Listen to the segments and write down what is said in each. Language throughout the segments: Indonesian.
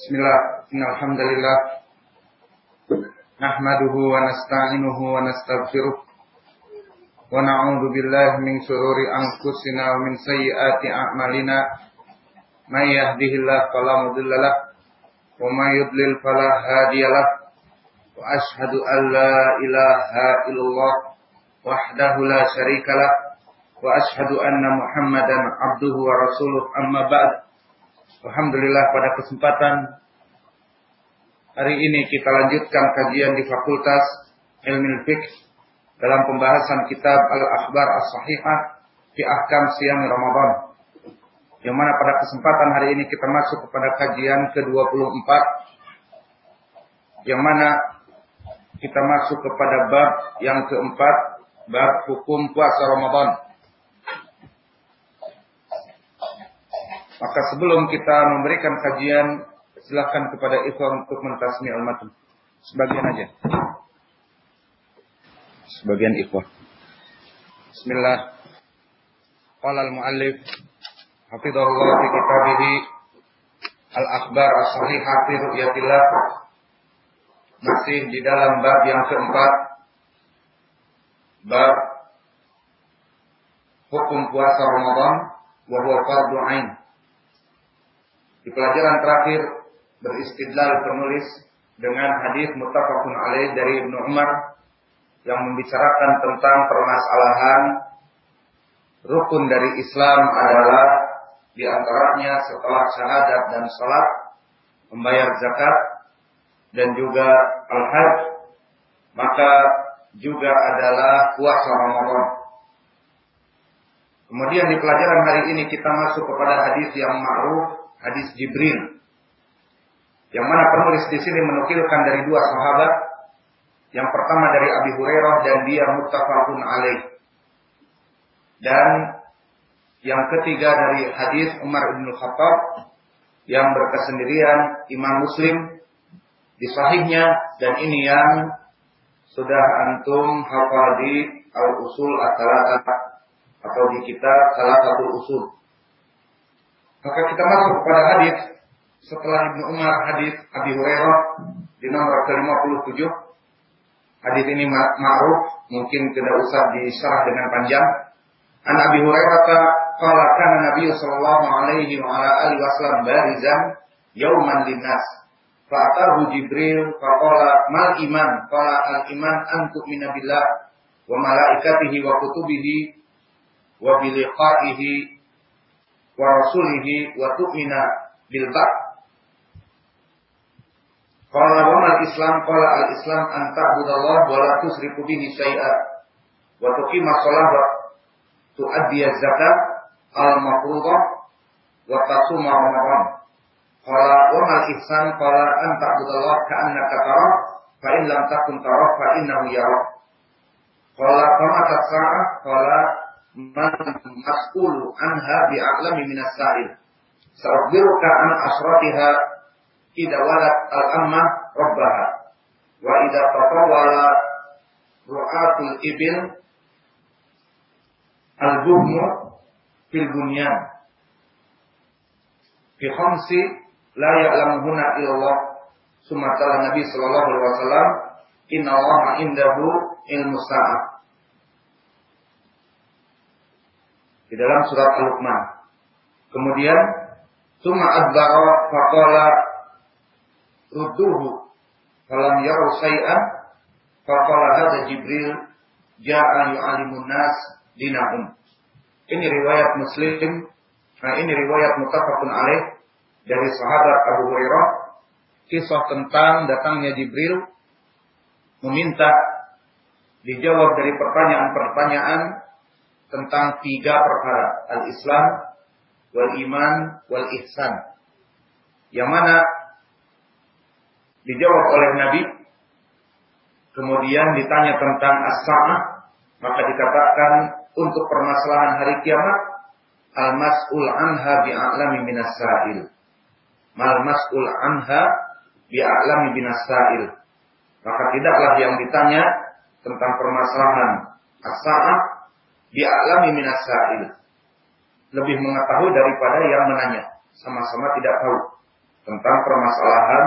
Bismillah, Alhamdulillah. Nahmaduhu wa nasta'inuhu wa nasta'gfiruh Wa na'udhu billahi min syururi anfusina wa min sayyiati a'malina. Man yahdihillah falamudillalah Wa man yudlil falahadiyalah Wa ashadu an la ilaha illallah Wahdahu la syarikalah Wa ashadu anna muhammadan abduhu wa rasuluh. Amma ba'd Alhamdulillah pada kesempatan hari ini kita lanjutkan kajian di Fakultas Ilmu Fiqh dalam pembahasan kitab Al-Akhbar As-Sahihah di Ahkam Siang Ramadan. Yang mana pada kesempatan hari ini kita masuk kepada kajian ke-24 yang mana kita masuk kepada bab yang keempat, bab hukum puasa Ramadan. Maka sebelum kita memberikan kajian, silakan kepada ikhwan untuk mentasmi al-matn. Sebagian aja. Sebagian ikhwan. Bismillah. Qala al-muallif hafizahullah fi kitabihi Al-Akhbar As-Sahihah fi Ru'yatillah masih di dalam bab yang keempat bab hukum puasa Ramadan wa huwa fardhu ain di pelajaran terakhir beristidlal penulis dengan hadis muttafaqun alaih dari Ibnu Umar yang membicarakan tentang permasalahan rukun dari Islam adalah di antaranya setelah syahadat dan salat membayar zakat dan juga al-hajj maka juga adalah puasa Ramadan. Kemudian di pelajaran hari ini kita masuk kepada hadis yang ma'ruf hadis Jibril. Yang mana penulis di sini menukilkan dari dua sahabat. Yang pertama dari Abi Hurairah dan dia muttafaqun alaih. Dan yang ketiga dari hadis Umar bin Khattab yang berkesendirian Imam Muslim di sahihnya dan ini yang sudah antum hafal di al-usul atau di kitab salah satu usul. Maka kita masuk kepada hadis setelah Ibnu Umar hadis Abi Hurairah di nomor ke-57. Hadis ini ma'ruf, mungkin tidak usah disyarah dengan panjang. An Abi Hurairah qala kana Nabi sallallahu alaihi wa ala alihi wasallam barizan yauman linnas. Fa'atahu Jibril faqala mal iman? Qala al iman an tu'mina billah wa malaikatihi wa kutubihi wa bi wa rasulihi wa tu'mina bil ba'd. Qala wa mal Islam qala al Islam an ta'budallah wa la tusriku bihi syai'a wa tuqima shalah tu'addi zakat al mafruḍah wa tasuma ramadan. Qala wa mal ihsan qala an ta'budallah ka'annaka tarah fa in lam takun tarah fa innahu yarah. Qala fama tasa'ah qala man mas'ulu anha bi'a'lami minas sa'il. Sa'ukhbiruka an asratiha idza walat al-amma rabbaha. Wa idza tatawala ru'atul ibil al-buhmu fil bunyan. Fi khamsi la ya'lamuhuna illallah. Summa Nabi sallallahu alaihi wasallam inna Allah indahu ilmu sa'ah di dalam surat Al-Luqman. Kemudian summa adbara faqala rudduhu falam yaru syai'an faqala hadza Jibril ja'a yu'allimun nas dinahum. Ini riwayat Muslim, nah ini riwayat muttafaqun alaih dari sahabat Abu Hurairah kisah tentang datangnya Jibril meminta dijawab dari pertanyaan-pertanyaan tentang tiga perkara, al-Islam, wal iman, wal ihsan. Yang mana dijawab oleh Nabi, kemudian ditanya tentang as-sa'ah, maka dikatakan untuk permasalahan hari kiamat, al-mas'ul anha bi'a'lami minas sa'il. Mal mas'ul anha bi'a'lami minas sa'il. Maka tidaklah yang ditanya tentang permasalahan as-sa'ah dialami minas sa'il. Lebih mengetahui daripada yang menanya. Sama-sama tidak tahu. tentang permasalahan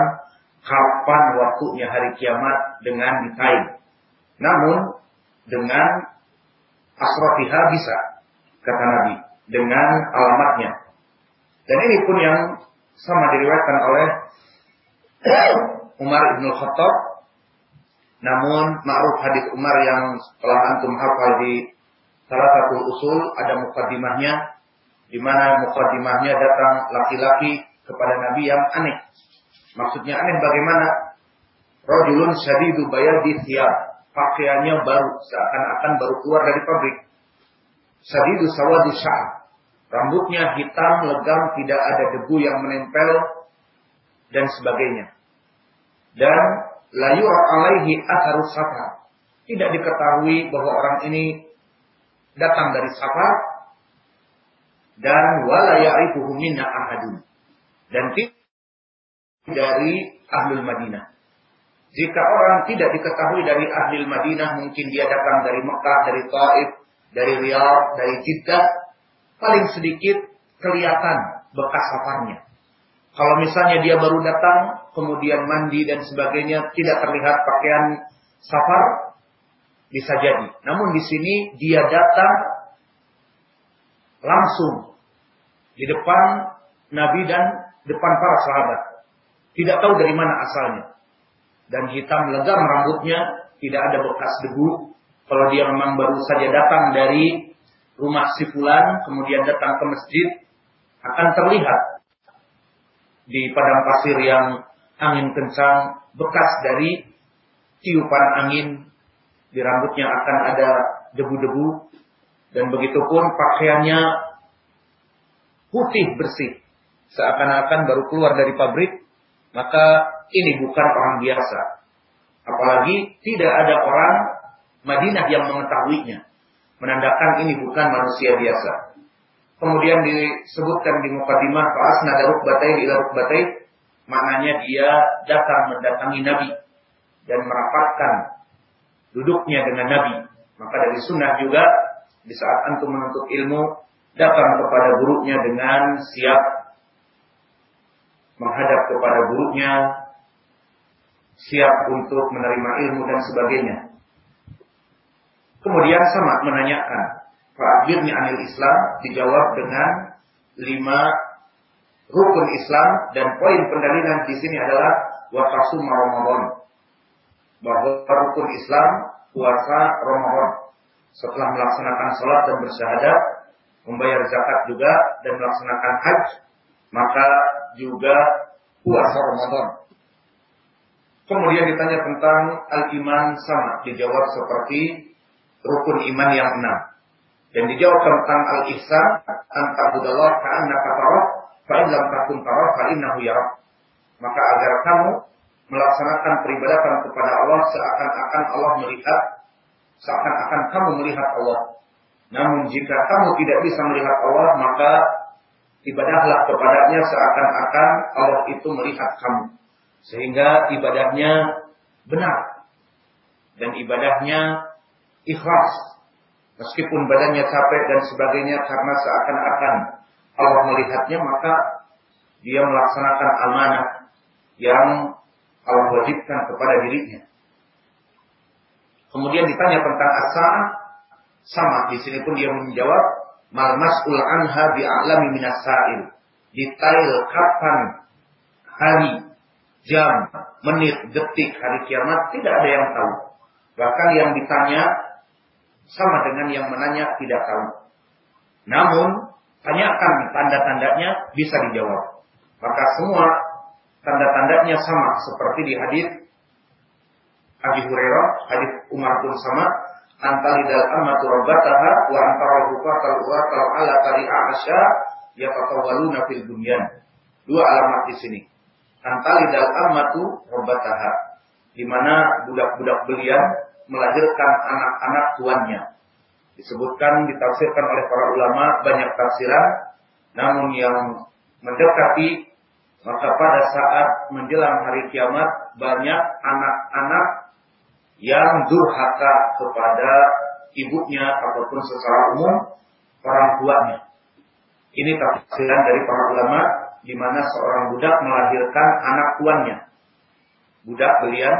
kapan waktunya hari kiamat dengan detail. Namun dengan asrofiha bisa, kata Nabi, dengan alamatnya. Dan ini pun yang sama diriwayatkan oleh Umar ibn Khattab. Namun ma'ruf hadis Umar yang telah antum hafal di salah satu usul ada mukaddimahnya di mana mukaddimahnya datang laki-laki kepada Nabi yang aneh. Maksudnya aneh bagaimana? Rajulun syadidu bayadi thiyab. Pakaiannya baru, seakan-akan baru keluar dari pabrik. Syadidu sawadu sya'ab. Rambutnya hitam, legam, tidak ada debu yang menempel, dan sebagainya. Dan layu alaihi atharus. Tidak diketahui bahwa orang ini datang dari safar dan wala minna ahadun. Dan dari ahlul Madinah. Jika orang tidak diketahui dari ahlul Madinah, mungkin dia datang dari Mekah, dari Taif, dari Riyadh, dari Jeddah, paling sedikit kelihatan bekas safarnya. Kalau misalnya dia baru datang, kemudian mandi dan sebagainya, tidak terlihat pakaian safar, bisa jadi. Namun di sini dia datang langsung di depan Nabi dan depan para sahabat. Tidak tahu dari mana asalnya. Dan hitam legam rambutnya, tidak ada bekas debu. Kalau dia memang baru saja datang dari rumah si fulan, kemudian datang ke masjid, akan terlihat di padang pasir yang angin kencang, bekas dari tiupan angin, di rambutnya akan ada debu-debu, dan begitu pun pakaiannya putih bersih seakan-akan baru keluar dari pabrik, maka ini bukan orang biasa. Apalagi tidak ada orang Madinah yang mengetahuinya. Menandakan ini bukan manusia biasa. Kemudian disebutkan di mukadimah Fa'as nada rukbatai ila rukbatai. Maknanya dia datang mendatangi Nabi. Dan merapatkan duduknya dengan Nabi. Maka dari sunnah juga di saat antum menuntut ilmu datang kepada gurunya dengan siap menghadap kepada gurunya, siap untuk menerima ilmu dan sebagainya. Kemudian sama menanyakan, Fa'akhirnya anil Islam dijawab dengan lima rukun Islam dan poin pendalilan di sini adalah watasum Ramadan. Bahwa rukun Islam puasa Ramadan. Setelah melaksanakan sholat dan bersyahadat, membayar zakat juga dan melaksanakan haji, maka juga puasa Ramadan. Kemudian ditanya tentang al-iman sama, dijawab seperti rukun iman yang enam. Dan dijawab tentang al-ihsan, anta'budallah ka'annaka tarah, fa'in lam takun tarah, fa'innahu yarah. Maka agar kamu melaksanakan peribadatan kepada Allah seakan-akan Allah melihat, seakan-akan kamu melihat Allah. Namun jika kamu tidak bisa melihat Allah, maka ibadahlah kepadanya seakan-akan Allah itu melihat kamu. Sehingga ibadahnya benar. Dan ibadahnya ikhlas. Meskipun badannya capek dan sebagainya karena seakan-akan Allah melihatnya maka dia melaksanakan amanah yang Allah wajibkan kepada dirinya. Kemudian ditanya tentang asa sama di sini pun dia menjawab mal mas'ul anha bi'alami minas sa'il. Detail kapan hari, jam, menit, detik hari kiamat tidak ada yang tahu. Bahkan yang ditanya sama dengan yang menanya tidak tahu. Namun tanyakan tanda-tandanya bisa dijawab. Maka semua tanda-tandanya sama seperti di hadis Abi Hurairah, hadis Umar pun sama, antalidal amatu rabbataha wa antara hufatal uratal ala tari'a asya yatatawaluna fil bunyan. Dua alamat di sini. Antalidal amatu rabbataha. Di mana budak-budak belian melahirkan anak-anak tuannya. Disebutkan, ditafsirkan oleh para ulama banyak tafsiran. Namun yang mendekati maka pada saat menjelang hari kiamat banyak anak-anak yang durhaka kepada ibunya ataupun secara umum orang tuanya. Ini tafsiran dari para ulama di mana seorang budak melahirkan anak tuannya. Budak belian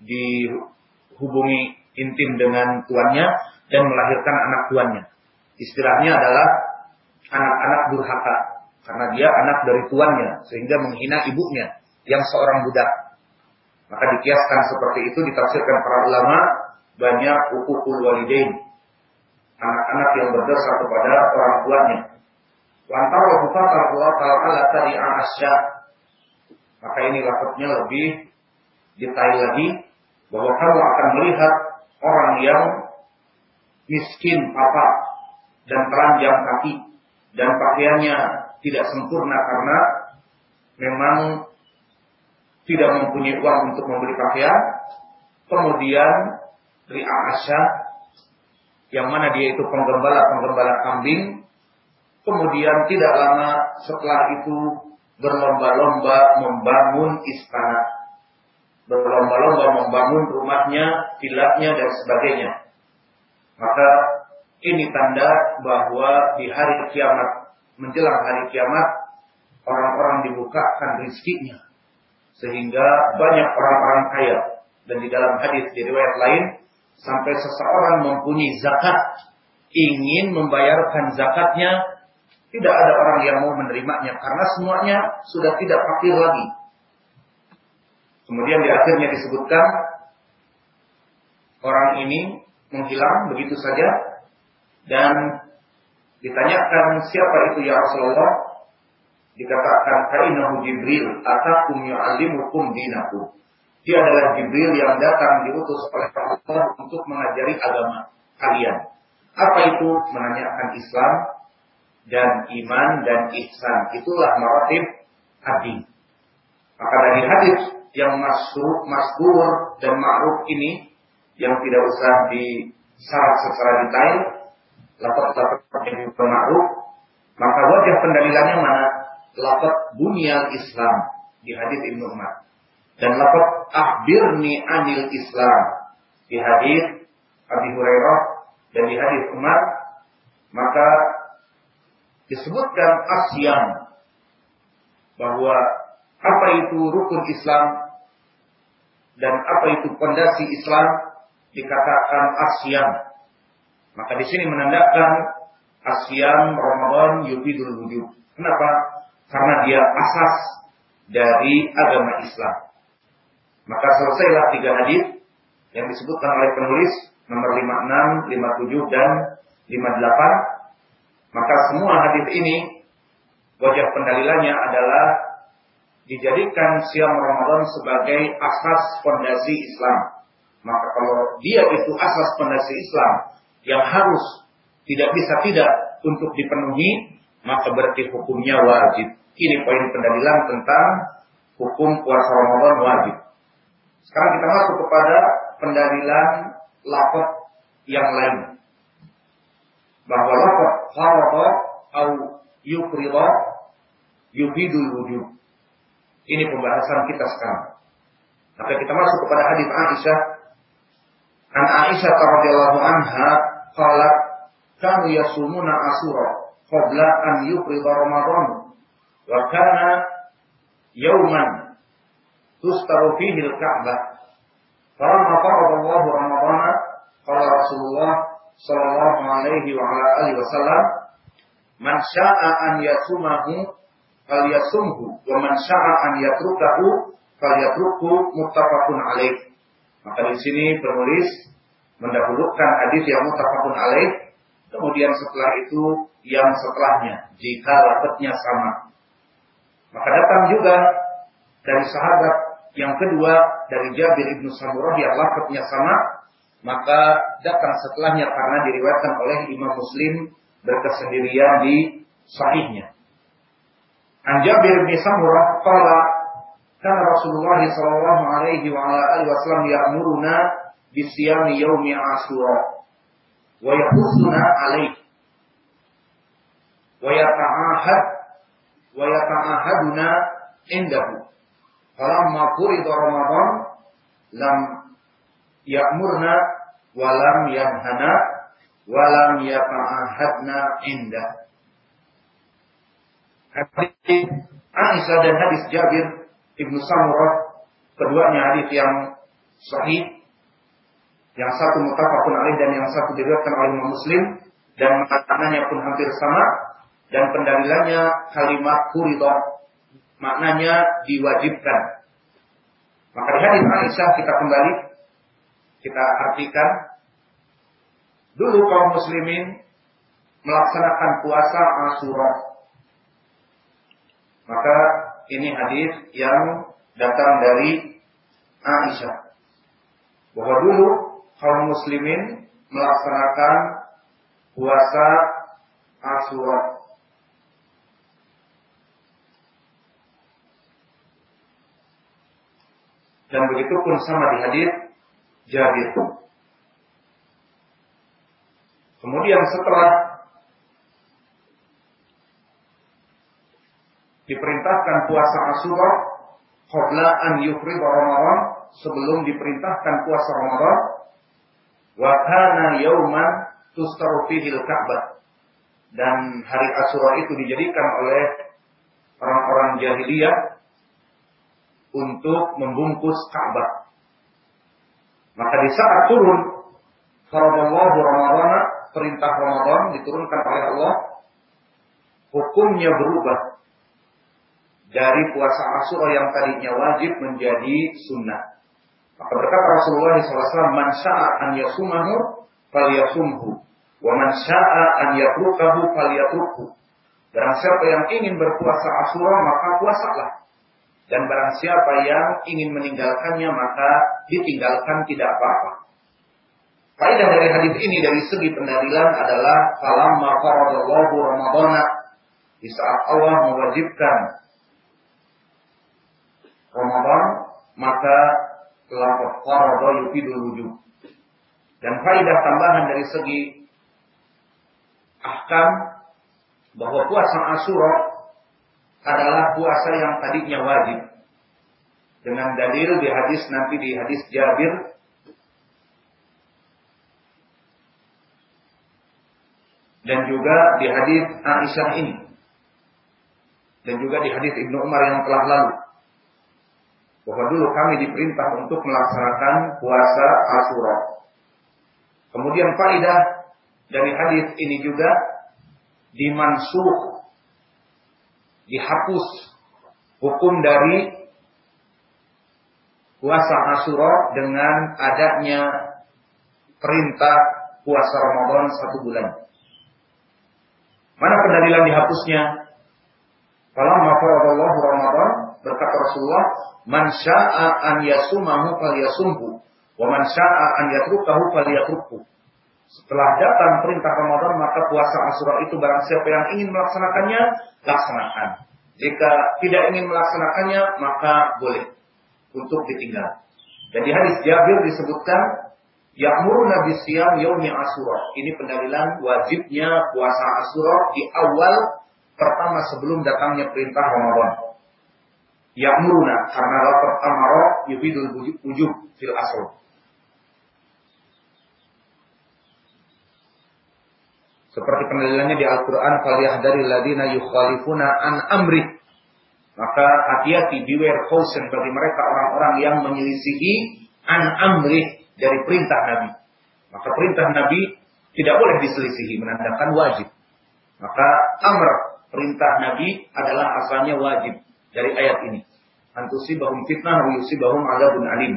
dihubungi intim dengan tuannya dan melahirkan anak tuannya. Istilahnya adalah anak-anak durhaka karena dia anak dari tuannya sehingga menghina ibunya yang seorang budak. Maka dikiaskan seperti itu ditafsirkan para ulama banyak ukukul walidain. Anak-anak yang berdosa kepada orang tuanya. Lantar wa Allah Ta'ala tadi asya. Maka ini lafaznya lebih detail lagi bahwa kamu akan melihat orang yang miskin apa dan telanjang kaki dan pakaiannya tidak sempurna karena memang tidak mempunyai uang untuk membeli pakaian. Kemudian Ri'asya yang mana dia itu penggembala-penggembala kambing. Kemudian tidak lama setelah itu berlomba-lomba membangun istana. Berlomba-lomba membangun rumahnya, vilanya dan sebagainya. Maka ini tanda bahwa di hari kiamat, menjelang hari kiamat, orang-orang dibukakan rizkinya. Sehingga banyak orang-orang kaya. Dan di dalam hadis di riwayat lain, sampai seseorang mempunyai zakat, ingin membayarkan zakatnya, tidak ada orang yang mau menerimanya karena semuanya sudah tidak fakir lagi. Kemudian di akhirnya disebutkan orang ini menghilang begitu saja dan ditanyakan siapa itu ya Rasulullah? Dikatakan kainahu Jibril atakum yu'allimukum dinakum. Dia adalah Jibril yang datang diutus oleh Allah untuk mengajari agama kalian. Apa itu? Menanyakan Islam dan iman dan ihsan. Itulah maratib adi maka dari hadis yang masuk maskur dan ma'ruf ini yang tidak usah disyarat secara detail, lafaz-lafaz yang ma'ruf, maka wajah pendalilannya mana? Lafaz bunyal Islam di hadis Ibnu Umar. Dan lafaz akhbirni anil Islam di hadis Abi Hurairah dan di hadis Umar, maka disebutkan asyam bahwa apa itu rukun Islam dan apa itu pondasi Islam dikatakan asyam. Maka di sini menandakan asyam Ramadan yufidul wujud. Kenapa? Karena dia asas dari agama Islam. Maka selesailah tiga hadis yang disebutkan oleh penulis nomor 56, 57 dan 58. Maka semua hadis ini wajah pendalilannya adalah dijadikan siam Ramadan sebagai asas fondasi Islam. Maka kalau dia itu asas fondasi Islam yang harus tidak bisa tidak untuk dipenuhi, maka berarti hukumnya wajib. Ini poin pendalilan tentang hukum puasa Ramadan wajib. Sekarang kita masuk kepada pendalilan lapor yang lain. Bahwa lapor farada au yufrida yufidul wujud. Ini pembahasan kita sekarang. Maka kita masuk kepada hadis Aisyah An Aisyah radhiyallahu anha qalat kanu yasumuna asura qabla an yufrida Ramadan. Wa kana yawman tustaru fihi al-Ka'bah. Falamma farada Allah Ramadan qala Rasulullah sallallahu alaihi wa ala alihi wasallam man syaa an yasumahu falyasumhu wa man syaa an yatrukahu falyatrukhu muttafaqun alaih maka di sini penulis mendahulukan hadis yang mutafakun alaih, kemudian setelah itu yang setelahnya, jika lafadznya sama. Maka datang juga dari sahabat yang kedua dari Jabir ibnu Samurah yang lafadznya sama, maka datang setelahnya karena diriwayatkan oleh Imam Muslim berkesendirian di sahihnya. An Jabir bin Samurah qala karena Rasulullah sallallahu alaihi wa ala alihi wasallam ya'muruna bisiyami yaumi Asyura wa yahussuna alaihi wa yata'ahad wa yata'ahaduna indahu. Falamma Ramadan lam ya'murna wa lam hadis Aisyah dan hadis Jabir Ibnu Samurah keduanya hadis yang sahih yang satu mutafakun alaih dan yang satu diriwayatkan oleh Imam Muslim. Dan maknanya pun hampir sama. Dan pendalilannya kalimat kurido maknanya diwajibkan. Maka di hadis Aisyah kita kembali kita artikan dulu kaum muslimin melaksanakan puasa Asyura maka ini hadis yang datang dari Aisyah. Bahwa dulu kaum muslimin melaksanakan puasa Asyura. Dan begitu pun sama di hadis Jabir. Kemudian setelah diperintahkan puasa Asyura qabla an yufrid Ramadan sebelum diperintahkan puasa Ramadan wa kana yauman tustaru al-Ka'bah dan hari Asyura itu dijadikan oleh orang-orang jahiliyah untuk membungkus Ka'bah. Maka di saat turun Faradallahu Ramadan perintah Ramadan diturunkan oleh Allah hukumnya berubah dari puasa Asyura yang tadinya wajib menjadi sunnah. Maka berkata Rasulullah SAW, "Man syaa an yasumahu falyasumhu, wa man syaa an yatrukahu falyatrukhu." Barang siapa yang ingin berpuasa Asyura maka puasalah. Dan barang siapa yang ingin meninggalkannya maka ditinggalkan tidak apa-apa. Faedah dari hadis ini dari segi pendalilan adalah falamma faradallahu ramadana di saat Allah mewajibkan Ramadan maka lafaz farada yufidul wujud. Dan faidah tambahan dari segi ahkam bahwa puasa Asyura adalah puasa yang tadinya wajib. Dengan dalil di hadis nanti di hadis Jabir dan juga di hadis Aisyah ini dan juga di hadis Ibnu Umar yang telah lalu bahwa dulu kami diperintah untuk melaksanakan puasa Asyura. Kemudian faidah dari hadis ini juga dimansuh dihapus hukum dari puasa Asyura dengan adanya perintah puasa Ramadan satu bulan. Mana pendalilan dihapusnya? Falamma faradallahu Ramadan berkata Rasulullah Man syaa an yasumahu falyasumhu wa man syaa an yatrukahu falyatrukhu. Setelah datang perintah Ramadan maka puasa Asyura itu barang siapa yang ingin melaksanakannya laksanakan. Jika tidak ingin melaksanakannya maka boleh untuk ditinggal. Dan di hadis Jabir disebutkan Ya'muruna bisyam yaumi Asyura. Ini pendalilan wajibnya puasa Asyura di awal pertama sebelum datangnya perintah Ramadan ya'muruna karena lafaz amara yufidul wujub fil asl. Seperti pendalilannya di Al-Quran, dari ladina yukhalifuna an amri. Maka hati-hati, beware caution bagi mereka orang-orang yang menyelisihi an amri dari perintah Nabi. Maka perintah Nabi tidak boleh diselisihi, menandakan wajib. Maka amr, perintah Nabi adalah asalnya wajib dari ayat ini. Antusibahum fitnah wa yusibahum adabun alim.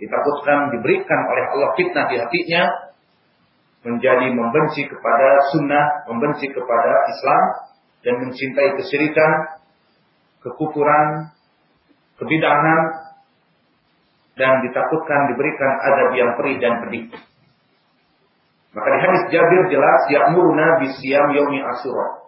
Ditakutkan diberikan oleh Allah fitnah di hatinya menjadi membenci kepada sunnah, membenci kepada Islam dan mencintai kesyirikan, kekufuran, kebidahan dan ditakutkan diberikan adab yang perih dan pedih. Maka di hadis Jabir jelas ya'muruna bisyam yaumi Asyura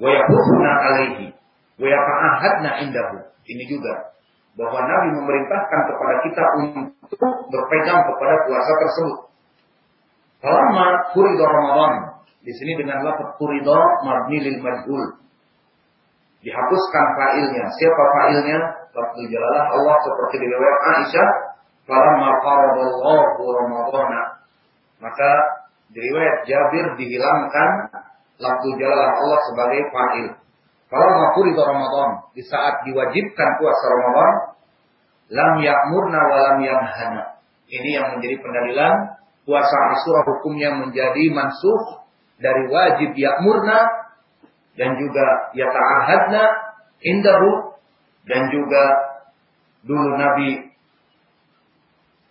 wa alaihi wa yata'ahadna indahu. Ini juga bahwa Nabi memerintahkan kepada kita untuk berpegang kepada puasa tersebut. Lama kurido Ramadan. Di sini dengan lafaz kurido mabni lil majhul. Dihapuskan fa'ilnya. Siapa fa'ilnya? Lafzul jalalah Allah seperti di riwayat Aisyah. Falamma faradallahu Ramadana. Maka di riwayat Jabir dihilangkan lafzul jalalah Allah sebagai fa'il. Kalau mafuri Ramadan, di saat diwajibkan puasa Ramadan, lam ya'murna wa lam yanhana. Ini yang menjadi pendalilan puasa Asyura hukumnya menjadi mansuh dari wajib ya'murna dan juga yata'ahadna indahu dan juga dulu Nabi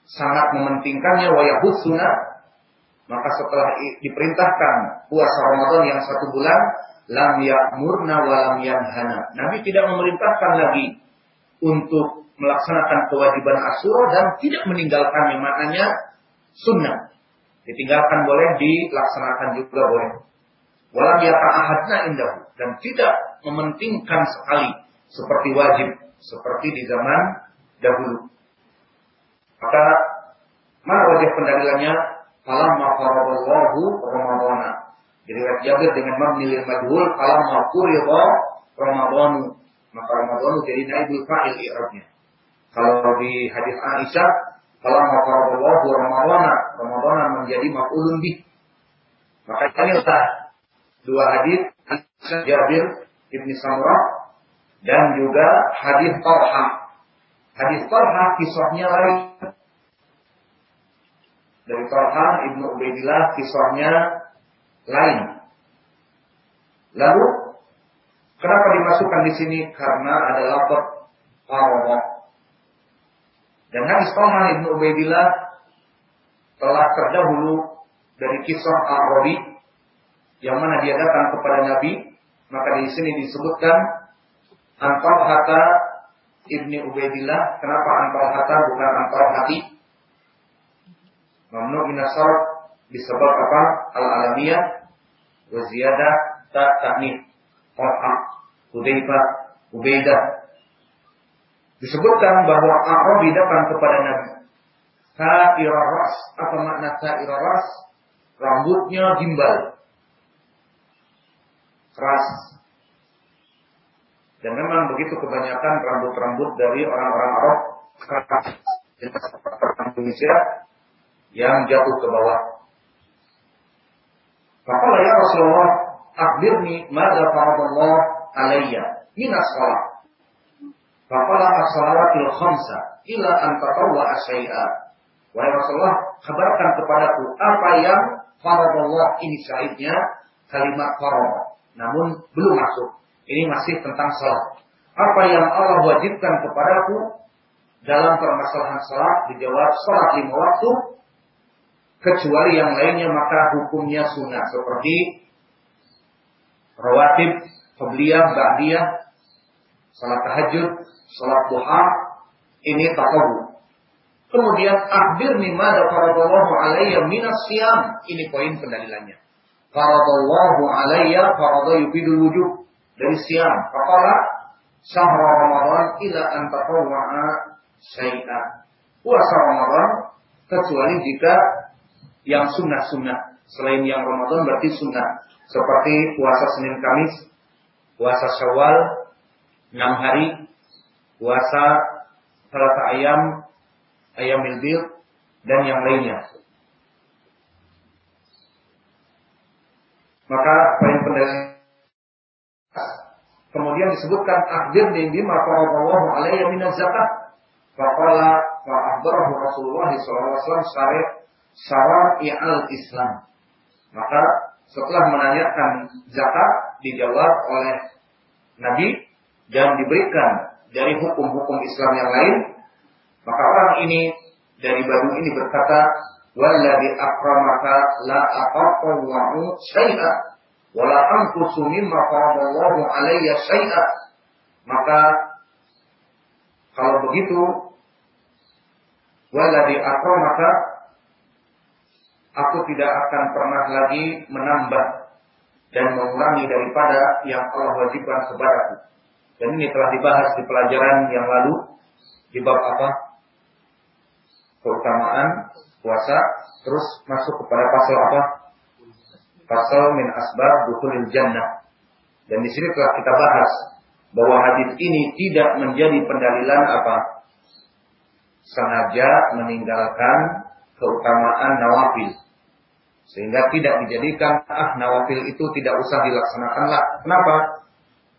sangat mementingkannya wa yahussuna maka setelah diperintahkan puasa Ramadan yang satu bulan lam ya'murna wa lam yanhana. Nabi tidak memerintahkan lagi untuk melaksanakan kewajiban Asyura dan tidak meninggalkannya. Maknanya sunnah. Ditinggalkan boleh dilaksanakan juga boleh. Walam yata'ahadna indahu. Dan tidak mementingkan sekali seperti wajib seperti di zaman dahulu. Maka mana wajah pendalilannya? Falamma faradallahu Ramadana. Jadi Jabir dengan mabnil majhul falamma furida Ramadanu. Maka Ramadanu jadi naibul fa'il i'rabnya. Kalau di hadis Aisyah falamma faradallahu Ramadana, Ramadana menjadi maf'ulun bih. Maka ini letak dua hadis Jabir Ibni Samurah dan juga hadis Talha Hadis Talha kisahnya lain. Dari Talha Ibnu Ubaidillah kisahnya lain. Lalu kenapa dimasukkan di sini? Karena ada lapor Allah. Dan hadis Talha Ibnu Ubaidillah telah terdahulu dari kisah Arabi yang mana dia datang kepada Nabi, maka di sini disebutkan antar hata Ibni Ubaidillah, kenapa antar hata bukan antar hati? Mamnu minasar disebab apa? Al-alamiyah wa ziyadah ta ta'nif. Talha, Hudayfa, Ubaidah. Disebutkan bahwa Arabi datang kepada Nabi. Sa'ira ras. Apa makna sa'ira ras? Rambutnya gimbal. Keras. Dan memang begitu kebanyakan rambut-rambut dari orang-orang Arab Indonesia yang jatuh ke bawah. Faqala ya Rasulullah, akhbirni madza faradallah alayya min as-salat. Faqala as-salawatil khamsa ila an tatawwa syai'a. Wahai Rasulullah, kabarkan kepadaku apa yang faradallah ini syahidnya kalimat farad. Namun belum masuk. Ini masih tentang salat. Apa yang Allah wajibkan kepadaku dalam permasalahan salat dijawab salat lima waktu kecuali yang lainnya maka hukumnya sunnah seperti rawatib, qabliyah, ba'diyah, salat tahajud, salat duha, ini taqawu. Kemudian akhbirni madza faradallahu alayya minas siyam. Ini poin pendalilannya. Faradallahu alayya farada yufidul wujub dari siam. Faqala sahra Ramadan ila an tatawwa'a syai'an. Puasa Ramadan kecuali jika yang sunnah-sunnah. Selain yang Ramadan berarti sunnah. Seperti puasa Senin Kamis, puasa Syawal, 6 hari, puasa Salata Ayam, Ayam Milbil, dan yang lainnya. Maka poin pendalilan Kemudian disebutkan akhbirni bima faradallahu alayya min zakat. Faqala fa akhbarahu Rasulullah sallallahu alaihi wasallam syara'i'al Islam. Maka setelah menanyakan zakat dijawab oleh Nabi dan diberikan dari hukum-hukum Islam yang lain, maka orang ini dari Badu ini berkata, "Walladzi akramaka la aqaqu syai'a." wala anqusu mimma faradallahu alayya syai'a maka kalau begitu waladi maka aku tidak akan pernah lagi menambah dan mengurangi daripada yang Allah wajibkan kepadaku. Dan ini telah dibahas di pelajaran yang lalu di bab apa? Keutamaan puasa. Terus masuk kepada pasal apa? Pasal min asbab dukhulil jannah. Dan di sini telah kita bahas bahwa hadis ini tidak menjadi pendalilan apa? Sengaja meninggalkan keutamaan nawafil. Sehingga tidak dijadikan, ah nawafil itu tidak usah dilaksanakanlah. Kenapa?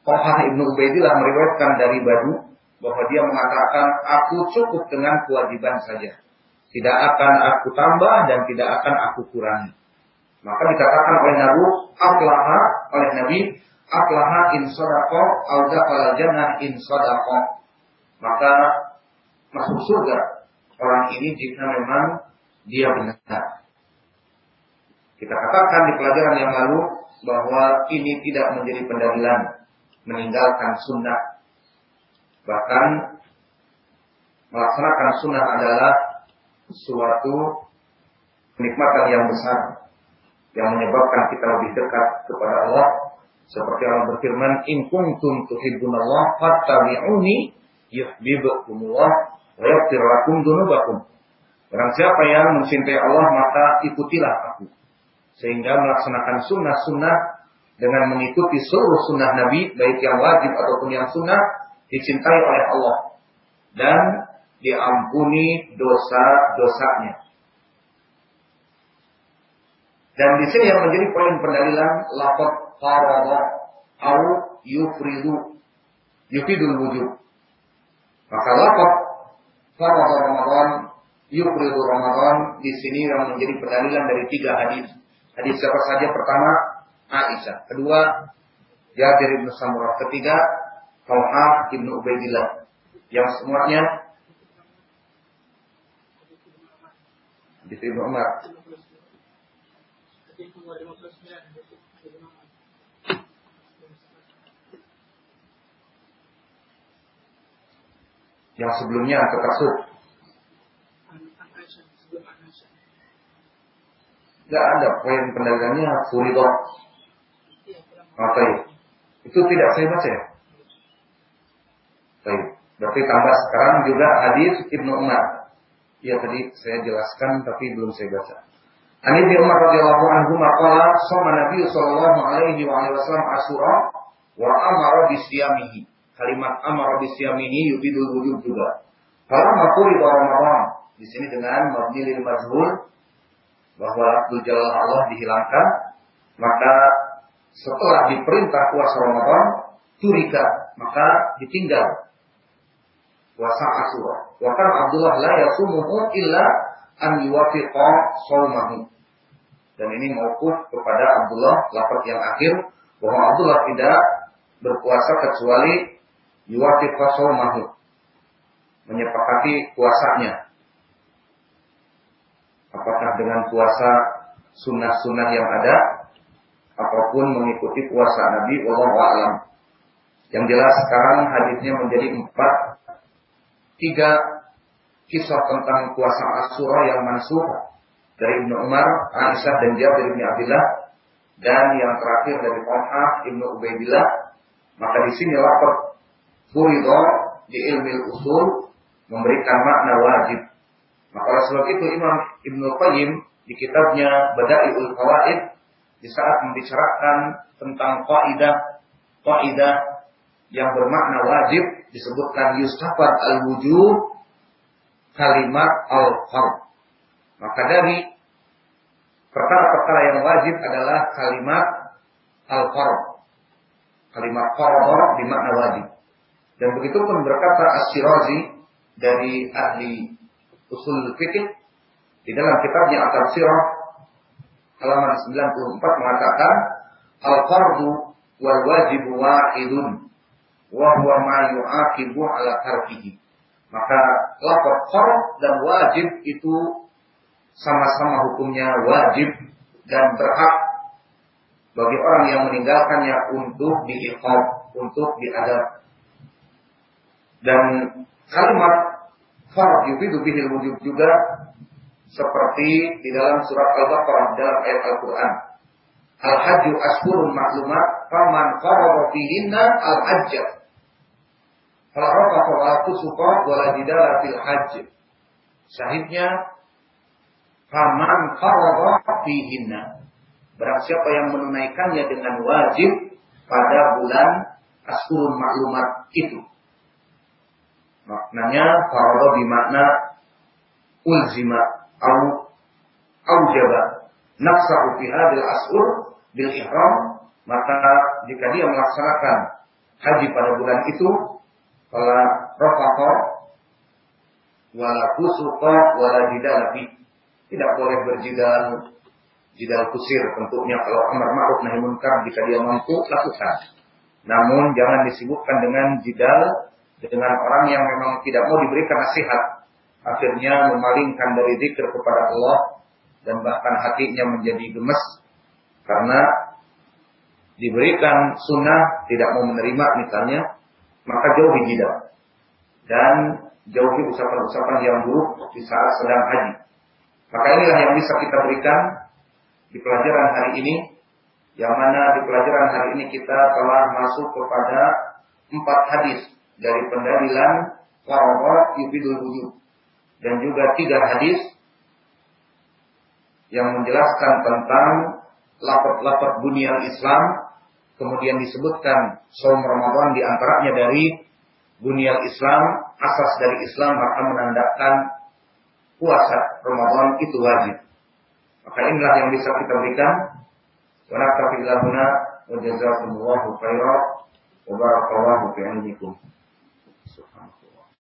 Tohah Ibnu Ubaidillah meriwayatkan dari Badu bahwa dia mengatakan aku cukup dengan kewajiban saja. Tidak akan aku tambah dan tidak akan aku kurangi. Maka dikatakan oleh Nabi, aflaha oleh Nabi, aflaha in sodako, auda jannah in sodako. Maka masuk surga orang ini jika memang dia benar. Kita katakan di pelajaran yang lalu bahwa ini tidak menjadi pendalilan meninggalkan sunnah. Bahkan melaksanakan sunnah adalah suatu kenikmatan yang besar yang menyebabkan kita lebih dekat kepada Allah. Seperti Allah berfirman in kuntum tuhibbunallah fattabi'uni yuhibbukumullah wa yaghfir lakum dzunubakum Barang siapa yang mencintai Allah maka ikutilah aku sehingga melaksanakan sunnah-sunnah dengan mengikuti seluruh sunnah Nabi, baik yang wajib ataupun yang sunnah, dicintai oleh Allah. Dan diampuni dosa-dosanya. Dan di sini yang menjadi poin pendalilan lafaz farada au yufridu yufidul wujud. Maka lafaz farada Ramadan yufridu Ramadan di sini yang menjadi pendalilan dari tiga hadis Hadis siapa saja? Pertama, Aisyah. Kedua, Jabir bin Samurah. Ketiga, Talha bin Ubaidillah. Yang semuanya hadis Ibnu Umar. Yang sebelumnya terkasut Tidak ada poin pendagangnya furidah. Oke. Itu tidak saya baca ya? Baik. Berarti tambah sekarang juga hadis Ibnu Umar. Ya tadi saya jelaskan tapi belum saya baca. Ani Ibnu Umar radhiyallahu anhu maqala sama Nabi sallallahu alaihi wa alihi wasallam Asyura wa amara bisyamihi. Kalimat amara bisyamihi yubidul wujud juga. Kalau makuri Ramadan di sini dengan mabni lil majhul bahwa Jalal Allah dihilangkan, maka setelah diperintah puasa Ramadan, turika, maka ditinggal puasa Asyura. Wa kan Abdullah la yasumuhu illa an yuwafiqa saumahu. Dan ini mauquf kepada Abdullah lafaz yang akhir bahwa Abdullah tidak berpuasa kecuali yuwafiqa saumahu. Menyepakati puasanya apakah dengan puasa sunnah-sunnah yang ada apa pun mengikuti puasa Nabi wallahu alam. Yang jelas sekarang hadisnya menjadi empat tiga kisah tentang puasa Asyura yang mansuh dari Ibnu Umar, Aisyah dan Jabir bin Abdullah dan yang terakhir dari Talha Ibnu Ubaidillah. Maka di sini lapor Furido di ilmu usul memberikan makna wajib maka oleh sebab itu Imam Ibnu Qayyim di kitabnya Bada'iul Fawaid di saat membicarakan tentang kaidah kaidah yang bermakna wajib disebutkan yustafad al-wujub kalimat al-fard. Maka dari perkara-perkara yang wajib adalah kalimat al-fard. Kalimat fardh di makna wajib. Dan begitu pun berkata As-Sirazi dari ahli usul fikih di dalam kitabnya At-Tafsirah halaman 94 mengatakan al-fardu wal wajib wahidun wa huwa ma yu'aqibu ala tarkihi. Maka lafaz fard dan wajib itu sama-sama hukumnya wajib dan berhak bagi orang yang meninggalkannya untuk diiqab, untuk diadab. Dan kalimat Fard yufidu bihil wujud juga seperti di dalam surat Al-Baqarah dalam ayat Al-Quran. Al-Hajju askurun maklumat faman farada fihinna al-hajj. Fala rafaqa wa fusuqa wa la fil hajj. Syahidnya faman farada fihinna. Barang siapa yang menunaikannya dengan wajib pada bulan askurun maklumat itu. Maknanya farada bimakna ulzima au aujaba. nafsahu fi asur bil ihram maka jika dia melaksanakan haji pada bulan itu wala rafaqa wala fusuqa wala jidal tidak boleh berjidal jidal kusir tentunya kalau amar ma'ruf nahi munkar jika dia mampu lakukan namun jangan disibukkan dengan jidal dengan orang yang memang tidak mau diberikan nasihat akhirnya memalingkan dari zikir kepada Allah dan bahkan hatinya menjadi gemes karena diberikan sunnah tidak mau menerima misalnya maka jauhi jidal dan jauhi ucapan-ucapan yang buruk di saat sedang haji. Maka inilah yang bisa kita berikan di pelajaran hari ini, yang mana di pelajaran hari ini kita telah masuk kepada empat hadis dari pendalilan Qarabah Yufidul Wujud dan juga tiga hadis yang menjelaskan tentang lapor-lapor dunia Islam kemudian disebutkan saum Ramadan di antaranya dari dunia Islam asas dari Islam maka menandakan puasa Ramadan itu wajib. Maka inilah yang bisa kita berikan. Wa nakfilahuna wa jazakumullahu khairan wa.